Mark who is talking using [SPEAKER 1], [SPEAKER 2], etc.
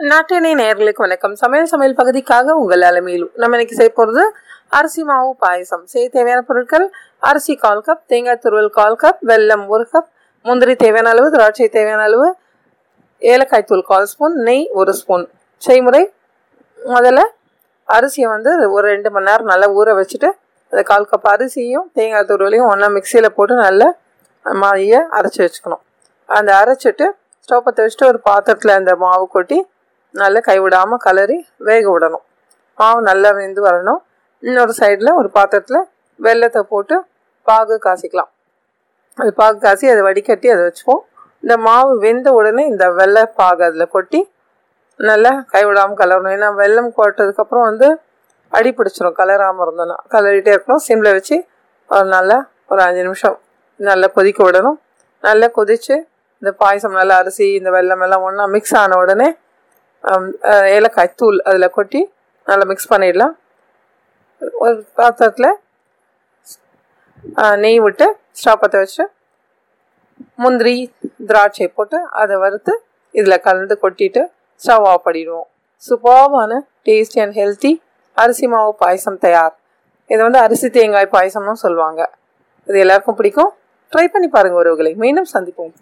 [SPEAKER 1] நாட்டினை நேர்களுக்கு வணக்கம். சமையல் சமையல் பகுதிக்காக உங்கள் அலமையிலும் நம்ம இன்னைக்கு செய்ய போகிறது அரிசி மாவு பாயசம். செய்ய தேவையான பொருட்கள் அரிசி கால் கப் தேங்காய் துருவல் கால் கப் வெல்லம் ஒரு கப் முந்திரி தேவையான அளவு திராட்சை தேவையான அளவு ஏலக்காய் தூள் கால் ஸ்பூன் நெய் ஒரு ஸ்பூன். செய்முறை முதல்ல அரிசியை வந்து ஒரு ரெண்டு மணி நேரம் நல்லா ஊற வச்சுட்டு அந்த கால் கப் அரிசியும் தேங்காய் துருவலையும் ஒன்றா மிக்சியில் போட்டு நல்லா மாயை அரைச்சி வச்சுக்கணும். அந்த அரைச்சிட்டு ஸ்டவ் பற்ற வச்சுட்டு ஒரு பாத்திரத்தில் அந்த மாவு கொட்டி நல்லா கைவிடாமல் கலரி வேக விடணும். மாவு நல்லா வெந்து வரணும். இன்னொரு சைடில் ஒரு பாத்திரத்தில் வெள்ளத்தை போட்டு பாகு காசிக்கலாம். அது பாகு காசி அதை வடிகட்டி அதை வச்சுப்போம். இந்த மாவு வெந்த உடனே இந்த வெள்ளை பாகு அதில் கொட்டி நல்லா கைவிடாமல் கலரணும் ஏன்னா வெள்ளம் கொட்டதுக்கப்புறம் வந்து அடி பிடிச்சிரும். கலராமல் இருந்தோன்னா கலரிட்டே இருக்கணும். சிம்மில் வச்சு ஒரு நல்லா ஒரு அஞ்சு நிமிஷம் நல்லா கொதிக்க விடணும். நல்லா கொதித்து இந்த பாயசம் நல்லா அரிசி இந்த வெள்ளம் எல்லாம் ஒன்றா மிக்ஸ் ஆன உடனே Um, ஏலக்காய் தூள் அதில் கொட்டி நல்லா மிக்ஸ் பண்ணிடலாம். ஒரு பாத்திரத்தில் நெய் விட்டு ஸ்டவ் பற்ற வச்சு முந்திரி திராட்சை போட்டு அதை வறுத்து இதில் கலந்து கொட்டிட்டு ஸ்டவ் ஆஃப் பண்ணிடுவோம். சூப்பர்வான டேஸ்டி அண்ட் ஹெல்த்தி அரிசி மாவு பாயசம் தயார். இதை வந்து அரிசி தேங்காய் பாயசம்னு சொல்லுவாங்க. இது எல்லாருக்கும் பிடிக்கும். ட்ரை பண்ணி பாருங்கள் உறவுகளை. மீண்டும் சந்திப்போம்.